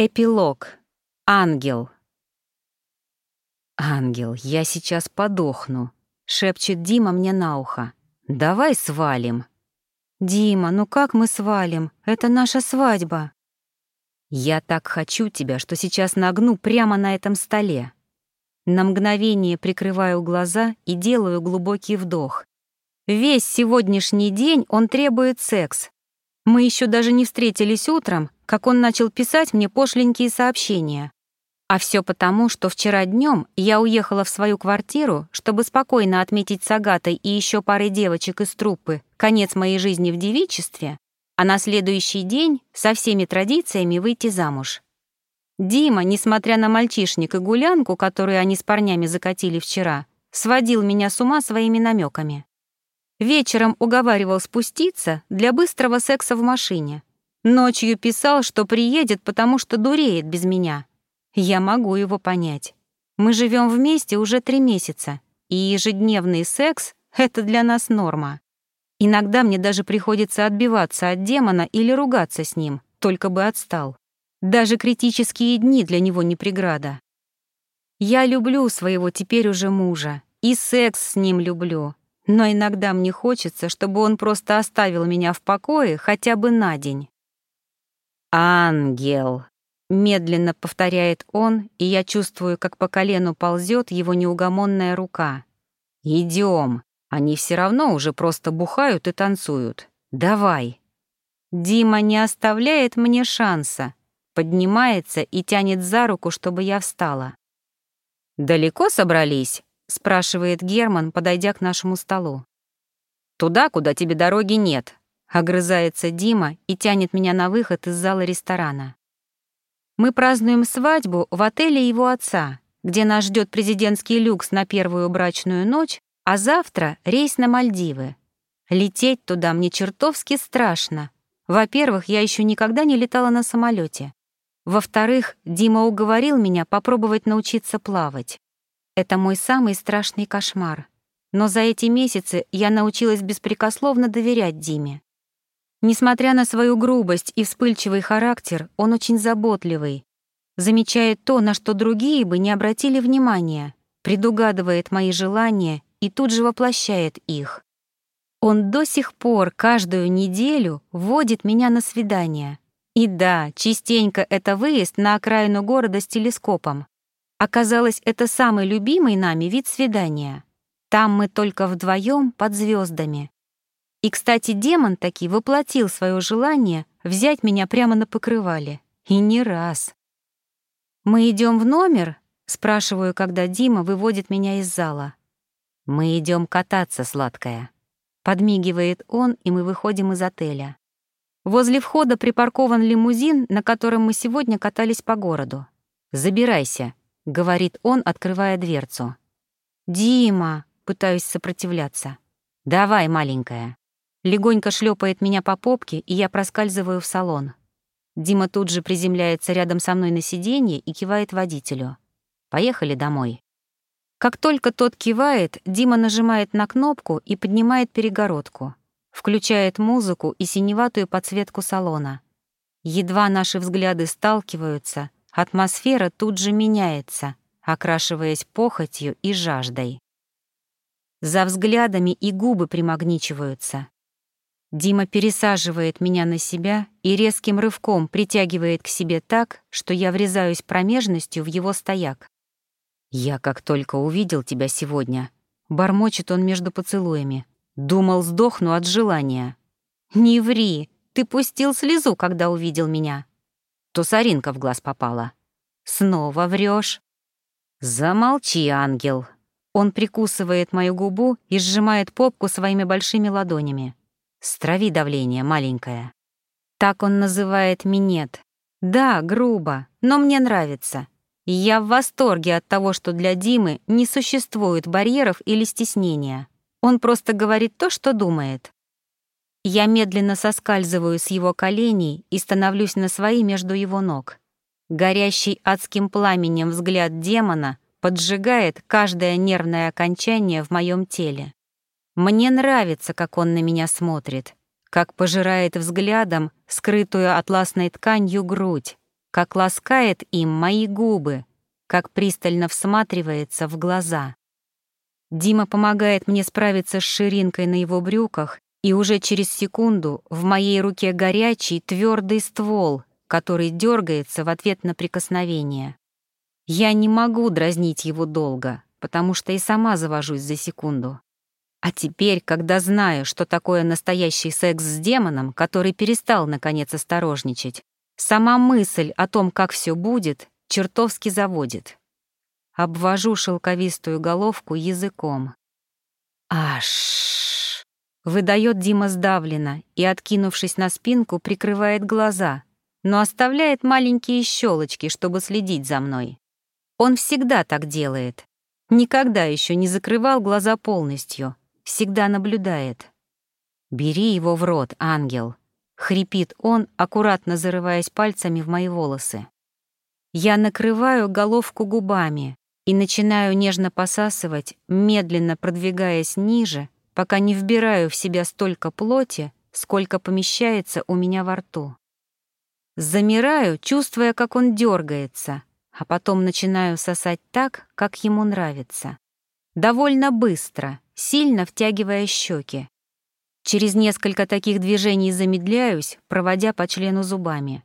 Эпилог. Ангел. «Ангел, я сейчас подохну», — шепчет Дима мне на ухо. «Давай свалим». «Дима, ну как мы свалим? Это наша свадьба». «Я так хочу тебя, что сейчас нагну прямо на этом столе». На мгновение прикрываю глаза и делаю глубокий вдох. Весь сегодняшний день он требует секс. Мы еще даже не встретились утром, как он начал писать мне пошленькие сообщения. А все потому, что вчера днем я уехала в свою квартиру, чтобы спокойно отметить с Агатой и еще парой девочек из труппы конец моей жизни в девичестве, а на следующий день со всеми традициями выйти замуж. Дима, несмотря на мальчишник и гулянку, которую они с парнями закатили вчера, сводил меня с ума своими намеками. Вечером уговаривал спуститься для быстрого секса в машине, Ночью писал, что приедет, потому что дуреет без меня. Я могу его понять. Мы живем вместе уже три месяца, и ежедневный секс — это для нас норма. Иногда мне даже приходится отбиваться от демона или ругаться с ним, только бы отстал. Даже критические дни для него не преграда. Я люблю своего теперь уже мужа, и секс с ним люблю, но иногда мне хочется, чтобы он просто оставил меня в покое хотя бы на день. «Ангел!» — медленно повторяет он, и я чувствую, как по колену ползет его неугомонная рука. «Идем, они все равно уже просто бухают и танцуют. Давай!» Дима не оставляет мне шанса, поднимается и тянет за руку, чтобы я встала. «Далеко собрались?» — спрашивает Герман, подойдя к нашему столу. «Туда, куда тебе дороги нет», Огрызается Дима и тянет меня на выход из зала ресторана. Мы празднуем свадьбу в отеле его отца, где нас ждет президентский люкс на первую брачную ночь, а завтра рейс на Мальдивы. Лететь туда мне чертовски страшно. Во-первых, я еще никогда не летала на самолете. Во-вторых, Дима уговорил меня попробовать научиться плавать. Это мой самый страшный кошмар. Но за эти месяцы я научилась беспрекословно доверять Диме. Несмотря на свою грубость и вспыльчивый характер, он очень заботливый, замечает то, на что другие бы не обратили внимания, предугадывает мои желания и тут же воплощает их. Он до сих пор каждую неделю водит меня на свидания. И да, частенько это выезд на окраину города с телескопом. Оказалось, это самый любимый нами вид свидания. Там мы только вдвоем под звездами. И, кстати, демон таки воплотил свое желание взять меня прямо на покрывале. И не раз. «Мы идем в номер?» — спрашиваю, когда Дима выводит меня из зала. «Мы идем кататься, сладкая». Подмигивает он, и мы выходим из отеля. Возле входа припаркован лимузин, на котором мы сегодня катались по городу. «Забирайся», — говорит он, открывая дверцу. «Дима», — пытаюсь сопротивляться. «Давай, маленькая». Легонько шлепает меня по попке, и я проскальзываю в салон. Дима тут же приземляется рядом со мной на сиденье и кивает водителю. «Поехали домой». Как только тот кивает, Дима нажимает на кнопку и поднимает перегородку. Включает музыку и синеватую подсветку салона. Едва наши взгляды сталкиваются, атмосфера тут же меняется, окрашиваясь похотью и жаждой. За взглядами и губы примагничиваются. Дима пересаживает меня на себя и резким рывком притягивает к себе так, что я врезаюсь промежностью в его стояк. «Я как только увидел тебя сегодня», — бормочет он между поцелуями. «Думал, сдохну от желания». «Не ври, ты пустил слезу, когда увидел меня». То соринка в глаз попала. «Снова врешь. «Замолчи, ангел». Он прикусывает мою губу и сжимает попку своими большими ладонями. Страви давление, маленькое. Так он называет минет. Да, грубо, но мне нравится. Я в восторге от того, что для Димы не существует барьеров или стеснения. Он просто говорит то, что думает. Я медленно соскальзываю с его коленей и становлюсь на свои между его ног. Горящий адским пламенем взгляд демона поджигает каждое нервное окончание в моем теле. Мне нравится, как он на меня смотрит, как пожирает взглядом скрытую атласной тканью грудь, как ласкает им мои губы, как пристально всматривается в глаза. Дима помогает мне справиться с ширинкой на его брюках, и уже через секунду в моей руке горячий твердый ствол, который дергается в ответ на прикосновение. Я не могу дразнить его долго, потому что и сама завожусь за секунду. А теперь, когда знаю, что такое настоящий секс с демоном, который перестал, наконец, осторожничать, сама мысль о том, как все будет, чертовски заводит. Обвожу шелковистую головку языком. Аш! Выдает Дима сдавленно и, откинувшись на спинку, прикрывает глаза, но оставляет маленькие щелочки, чтобы следить за мной. Он всегда так делает. Никогда еще не закрывал глаза полностью, всегда наблюдает. «Бери его в рот, ангел», — хрипит он, аккуратно зарываясь пальцами в мои волосы. Я накрываю головку губами и начинаю нежно посасывать, медленно продвигаясь ниже, пока не вбираю в себя столько плоти, сколько помещается у меня во рту. Замираю, чувствуя, как он дергается, а потом начинаю сосать так, как ему нравится. Довольно быстро, сильно втягивая щеки. Через несколько таких движений замедляюсь, проводя по члену зубами.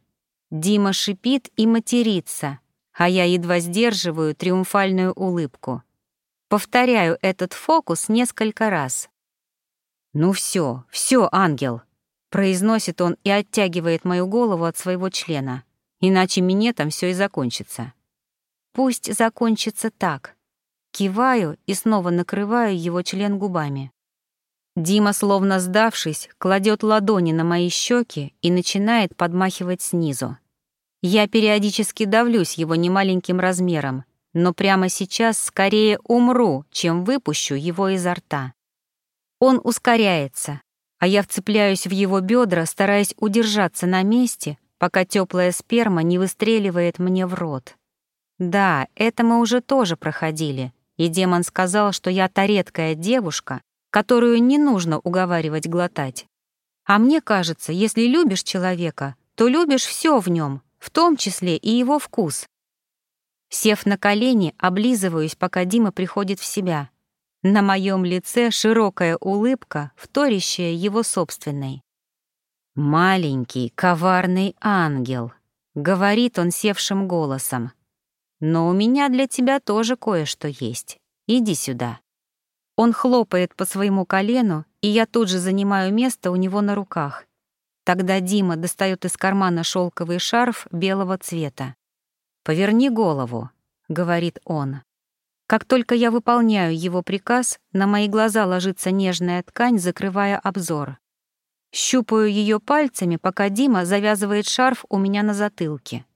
Дима шипит и матерится, а я едва сдерживаю триумфальную улыбку. Повторяю этот фокус несколько раз. «Ну все, все, ангел!» — произносит он и оттягивает мою голову от своего члена. Иначе минетом все и закончится. Пусть закончится так. Киваю и снова накрываю его член губами. Дима, словно сдавшись, кладет ладони на мои щеки и начинает подмахивать снизу. Я периодически давлюсь его немаленьким размером, но прямо сейчас скорее умру, чем выпущу его изо рта. Он ускоряется, а я вцепляюсь в его бедра, стараясь удержаться на месте, пока теплая сперма не выстреливает мне в рот. Да, это мы уже тоже проходили, и демон сказал, что я та редкая девушка, которую не нужно уговаривать глотать. А мне кажется, если любишь человека, то любишь все в нем, в том числе и его вкус. Сев на колени, облизываюсь, пока Дима приходит в себя. На моем лице широкая улыбка, вторящая его собственной. «Маленький, коварный ангел», — говорит он севшим голосом. Но у меня для тебя тоже кое-что есть. Иди сюда». Он хлопает по своему колену, и я тут же занимаю место у него на руках. Тогда Дима достает из кармана шелковый шарф белого цвета. «Поверни голову», — говорит он. Как только я выполняю его приказ, на мои глаза ложится нежная ткань, закрывая обзор. Щупаю ее пальцами, пока Дима завязывает шарф у меня на затылке.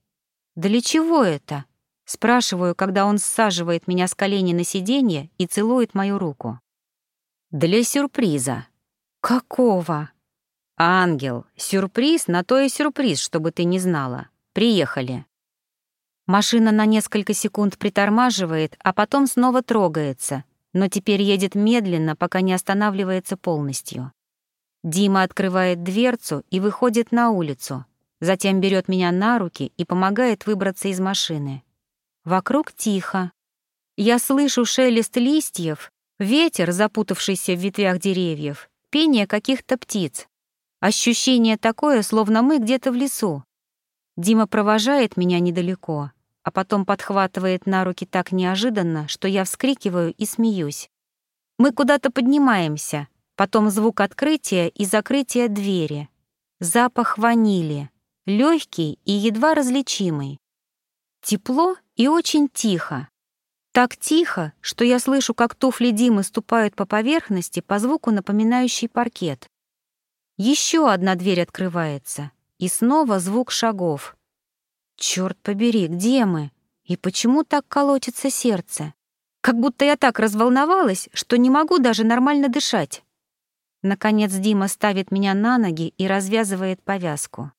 «Для чего это?» Спрашиваю, когда он саживает меня с колени на сиденье и целует мою руку. «Для сюрприза». «Какого?» «Ангел, сюрприз на то и сюрприз, чтобы ты не знала. Приехали». Машина на несколько секунд притормаживает, а потом снова трогается, но теперь едет медленно, пока не останавливается полностью. Дима открывает дверцу и выходит на улицу, затем берет меня на руки и помогает выбраться из машины. Вокруг тихо. Я слышу шелест листьев, ветер, запутавшийся в ветвях деревьев, пение каких-то птиц. Ощущение такое, словно мы где-то в лесу. Дима провожает меня недалеко, а потом подхватывает на руки так неожиданно, что я вскрикиваю и смеюсь. Мы куда-то поднимаемся, потом звук открытия и закрытия двери. Запах ванили, легкий и едва различимый. Тепло и очень тихо. Так тихо, что я слышу, как туфли Димы ступают по поверхности по звуку, напоминающий паркет. Еще одна дверь открывается, и снова звук шагов. Черт побери, где мы? И почему так колотится сердце? Как будто я так разволновалась, что не могу даже нормально дышать. Наконец Дима ставит меня на ноги и развязывает повязку.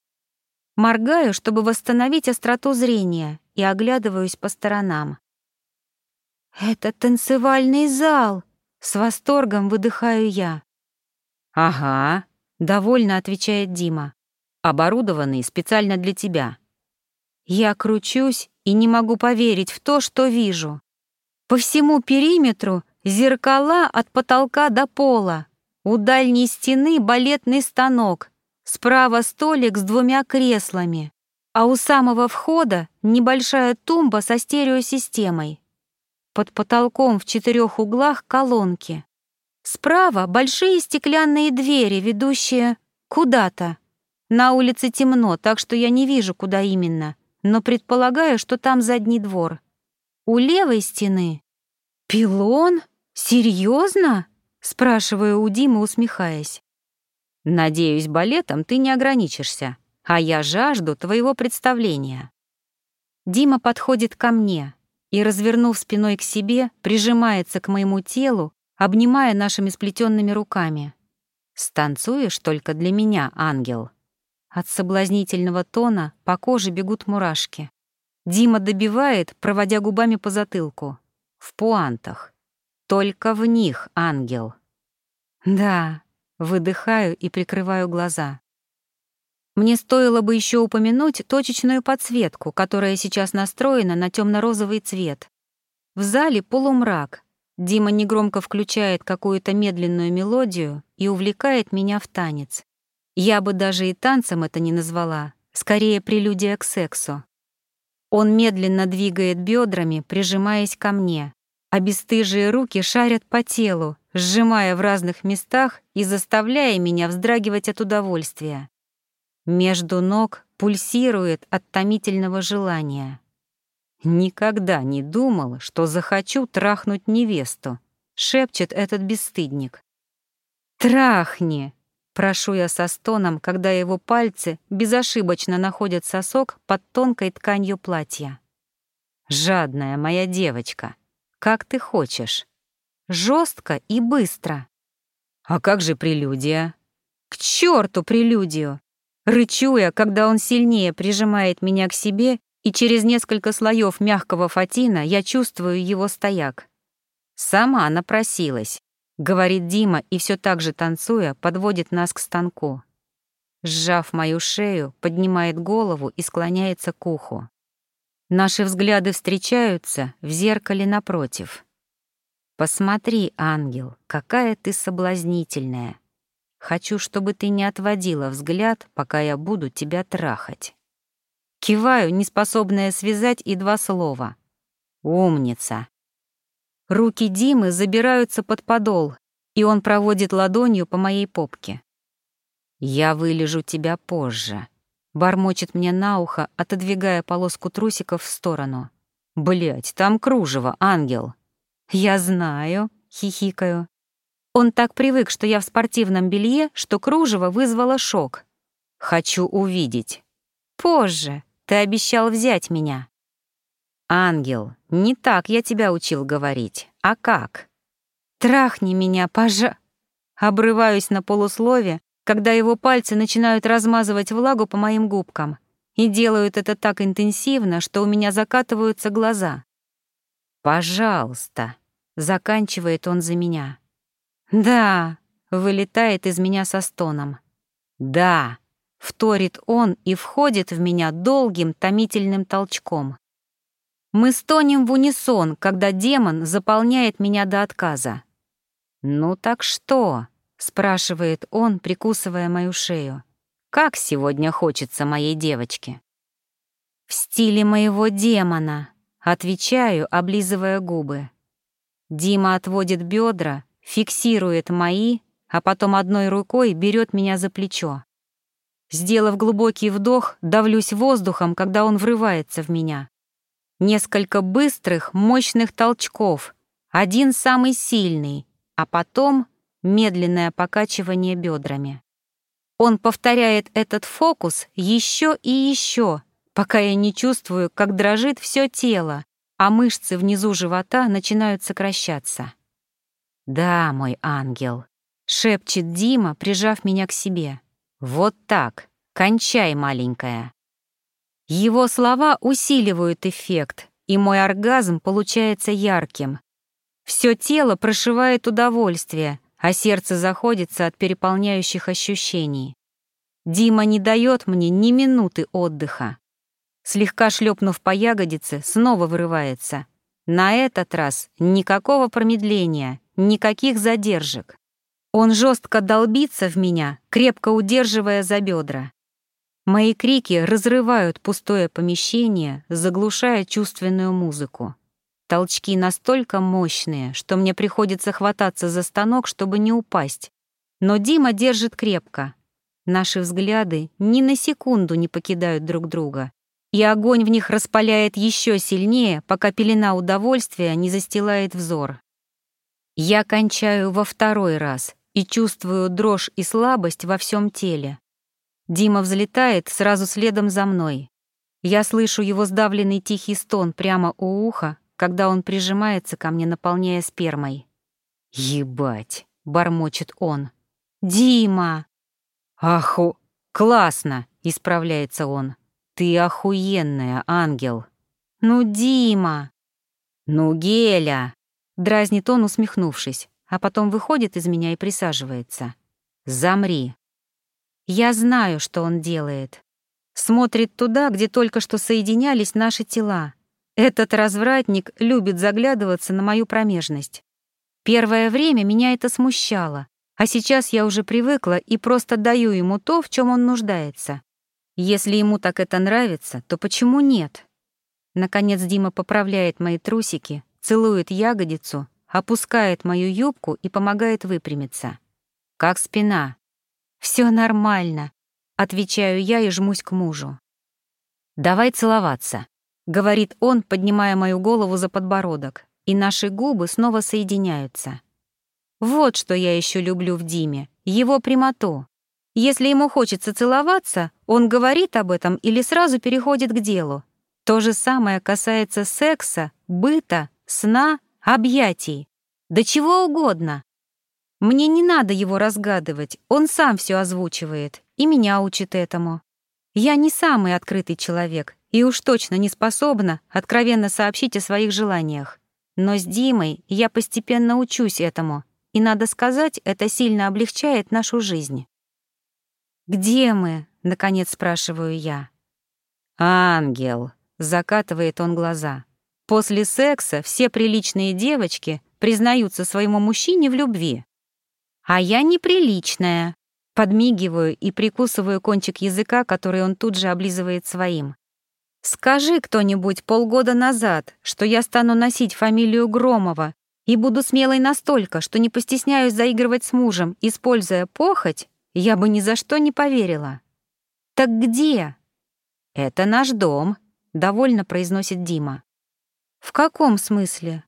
Моргаю, чтобы восстановить остроту зрения, и оглядываюсь по сторонам. «Это танцевальный зал!» — с восторгом выдыхаю я. «Ага», — довольно отвечает Дима. «Оборудованный специально для тебя». Я кручусь и не могу поверить в то, что вижу. По всему периметру зеркала от потолка до пола. У дальней стены балетный станок, справа столик с двумя креслами, а у самого входа небольшая тумба со стереосистемой. Под потолком в четырех углах колонки. Справа большие стеклянные двери, ведущие куда-то. На улице темно, так что я не вижу, куда именно, но предполагаю, что там задний двор. У левой стены пилон? Серьезно? Спрашиваю у Димы, усмехаясь. Надеюсь, балетом ты не ограничишься, а я жажду твоего представления. Дима подходит ко мне и, развернув спиной к себе, прижимается к моему телу, обнимая нашими сплетенными руками. «Станцуешь только для меня, ангел». От соблазнительного тона по коже бегут мурашки. Дима добивает, проводя губами по затылку. В пуантах. Только в них, ангел. Да, выдыхаю и прикрываю глаза. Мне стоило бы еще упомянуть точечную подсветку, которая сейчас настроена на темно-розовый цвет. В зале полумрак. Дима негромко включает какую-то медленную мелодию и увлекает меня в танец. Я бы даже и танцем это не назвала, скорее прелюдия к сексу. Он медленно двигает бедрами, прижимаясь ко мне а бесстыжие руки шарят по телу, сжимая в разных местах и заставляя меня вздрагивать от удовольствия. Между ног пульсирует от томительного желания. «Никогда не думал, что захочу трахнуть невесту», — шепчет этот бесстыдник. «Трахни!» — прошу я со стоном, когда его пальцы безошибочно находят сосок под тонкой тканью платья. «Жадная моя девочка», как ты хочешь. Жестко и быстро. А как же прелюдия? К черту прелюдию! Рычу я, когда он сильнее прижимает меня к себе, и через несколько слоев мягкого фатина я чувствую его стояк. Сама напросилась, говорит Дима и все так же танцуя подводит нас к станку. Сжав мою шею, поднимает голову и склоняется к уху. Наши взгляды встречаются в зеркале напротив. «Посмотри, ангел, какая ты соблазнительная. Хочу, чтобы ты не отводила взгляд, пока я буду тебя трахать». Киваю, неспособная связать и два слова. «Умница». Руки Димы забираются под подол, и он проводит ладонью по моей попке. «Я вылежу тебя позже», Бормочет мне на ухо, отодвигая полоску трусиков в сторону. Блять, там кружево, ангел. Я знаю, хихикаю. Он так привык, что я в спортивном белье, что кружево вызвало шок. Хочу увидеть. Позже. Ты обещал взять меня. Ангел, не так я тебя учил говорить. А как? Трахни меня, пожа... Обрываюсь на полуслове, когда его пальцы начинают размазывать влагу по моим губкам и делают это так интенсивно, что у меня закатываются глаза. «Пожалуйста», — заканчивает он за меня. «Да», — вылетает из меня со стоном. «Да», — вторит он и входит в меня долгим томительным толчком. Мы стонем в унисон, когда демон заполняет меня до отказа. «Ну так что?» — спрашивает он, прикусывая мою шею. «Как сегодня хочется моей девочке?» «В стиле моего демона», — отвечаю, облизывая губы. Дима отводит бедра, фиксирует мои, а потом одной рукой берет меня за плечо. Сделав глубокий вдох, давлюсь воздухом, когда он врывается в меня. Несколько быстрых, мощных толчков, один самый сильный, а потом медленное покачивание бедрами. Он повторяет этот фокус еще и еще, пока я не чувствую, как дрожит все тело, а мышцы внизу живота начинают сокращаться. «Да, мой ангел», — шепчет Дима, прижав меня к себе. «Вот так, кончай, маленькая». Его слова усиливают эффект, и мой оргазм получается ярким. Все тело прошивает удовольствие, а сердце заходится от переполняющих ощущений. Дима не дает мне ни минуты отдыха. Слегка шлепнув по ягодице, снова вырывается. На этот раз никакого промедления, никаких задержек. Он жестко долбится в меня, крепко удерживая за бедра. Мои крики разрывают пустое помещение, заглушая чувственную музыку. Толчки настолько мощные, что мне приходится хвататься за станок, чтобы не упасть. Но Дима держит крепко. Наши взгляды ни на секунду не покидают друг друга, и огонь в них распаляет еще сильнее, пока пелена удовольствия не застилает взор. Я кончаю во второй раз и чувствую дрожь и слабость во всем теле. Дима взлетает сразу следом за мной. Я слышу его сдавленный тихий стон прямо у уха, когда он прижимается ко мне, наполняя спермой. «Ебать!» — бормочет он. «Дима!» «Аху! Классно!» — исправляется он. «Ты охуенная, ангел!» «Ну, Дима!» «Ну, Геля!» — дразнит он, усмехнувшись, а потом выходит из меня и присаживается. «Замри!» Я знаю, что он делает. Смотрит туда, где только что соединялись наши тела, этот развратник любит заглядываться на мою промежность. Первое время меня это смущало, а сейчас я уже привыкла и просто даю ему то, в чем он нуждается. Если ему так это нравится, то почему нет? Наконец Дима поправляет мои трусики, целует ягодицу, опускает мою юбку и помогает выпрямиться. Как спина. Все нормально, отвечаю я и жмусь к мужу. Давай целоваться говорит он, поднимая мою голову за подбородок, и наши губы снова соединяются. Вот что я еще люблю в Диме, его прямоту. Если ему хочется целоваться, он говорит об этом или сразу переходит к делу. То же самое касается секса, быта, сна, объятий. Да чего угодно. Мне не надо его разгадывать, он сам все озвучивает, и меня учит этому. Я не самый открытый человек, и уж точно не способна откровенно сообщить о своих желаниях. Но с Димой я постепенно учусь этому, и, надо сказать, это сильно облегчает нашу жизнь. «Где мы?» — наконец спрашиваю я. «Ангел», — закатывает он глаза. «После секса все приличные девочки признаются своему мужчине в любви. А я неприличная», — подмигиваю и прикусываю кончик языка, который он тут же облизывает своим. Скажи кто-нибудь полгода назад, что я стану носить фамилию Громова и буду смелой настолько, что не постесняюсь заигрывать с мужем, используя похоть, я бы ни за что не поверила. Так где? Это наш дом, довольно произносит Дима. В каком смысле?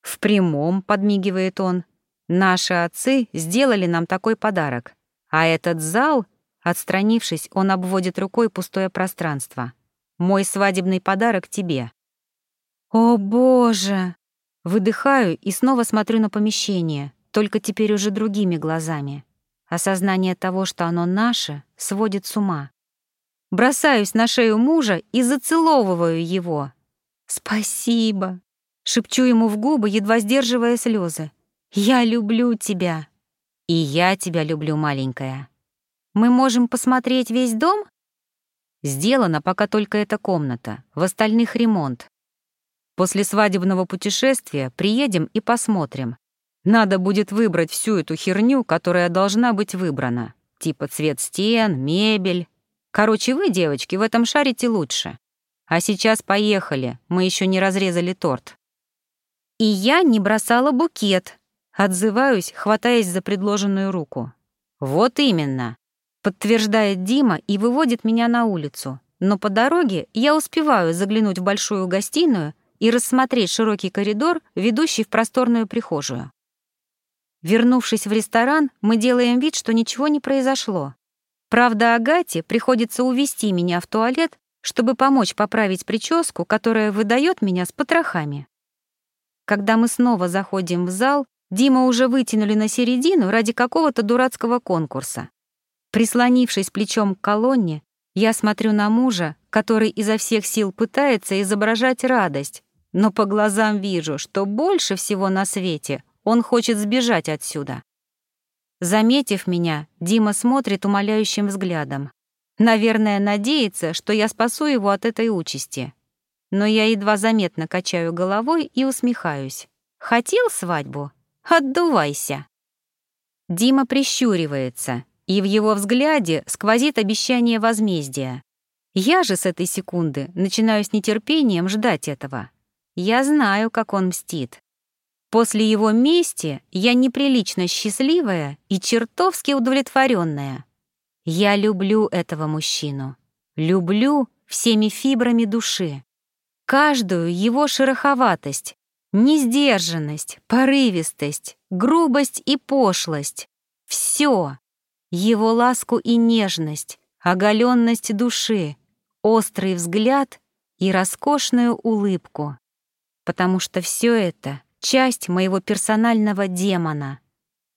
В прямом, подмигивает он. Наши отцы сделали нам такой подарок. А этот зал, отстранившись, он обводит рукой пустое пространство. Мой свадебный подарок тебе». «О, Боже!» Выдыхаю и снова смотрю на помещение, только теперь уже другими глазами. Осознание того, что оно наше, сводит с ума. Бросаюсь на шею мужа и зацеловываю его. «Спасибо!» — шепчу ему в губы, едва сдерживая слезы. «Я люблю тебя!» «И я тебя люблю, маленькая!» «Мы можем посмотреть весь дом?» Сделана пока только эта комната, в остальных ремонт. После свадебного путешествия приедем и посмотрим. Надо будет выбрать всю эту херню, которая должна быть выбрана. Типа цвет стен, мебель. Короче, вы, девочки, в этом шарите лучше. А сейчас поехали, мы еще не разрезали торт. И я не бросала букет. Отзываюсь, хватаясь за предложенную руку. Вот именно подтверждает Дима и выводит меня на улицу. Но по дороге я успеваю заглянуть в большую гостиную и рассмотреть широкий коридор, ведущий в просторную прихожую. Вернувшись в ресторан, мы делаем вид, что ничего не произошло. Правда, Агате приходится увести меня в туалет, чтобы помочь поправить прическу, которая выдает меня с потрохами. Когда мы снова заходим в зал, Дима уже вытянули на середину ради какого-то дурацкого конкурса. Прислонившись плечом к колонне, я смотрю на мужа, который изо всех сил пытается изображать радость, но по глазам вижу, что больше всего на свете он хочет сбежать отсюда. Заметив меня, Дима смотрит умоляющим взглядом. Наверное, надеется, что я спасу его от этой участи. Но я едва заметно качаю головой и усмехаюсь. Хотел свадьбу? Отдувайся. Дима прищуривается, и в его взгляде сквозит обещание возмездия. Я же с этой секунды начинаю с нетерпением ждать этого. Я знаю, как он мстит. После его мести я неприлично счастливая и чертовски удовлетворенная. Я люблю этого мужчину. Люблю всеми фибрами души. Каждую его шероховатость, несдержанность, порывистость, грубость и пошлость. Все. Его ласку и нежность, оголенность души, острый взгляд и роскошную улыбку. Потому что все это — часть моего персонального демона,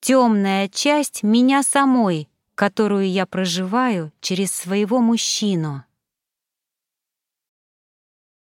темная часть меня самой — которую я проживаю через своего мужчину.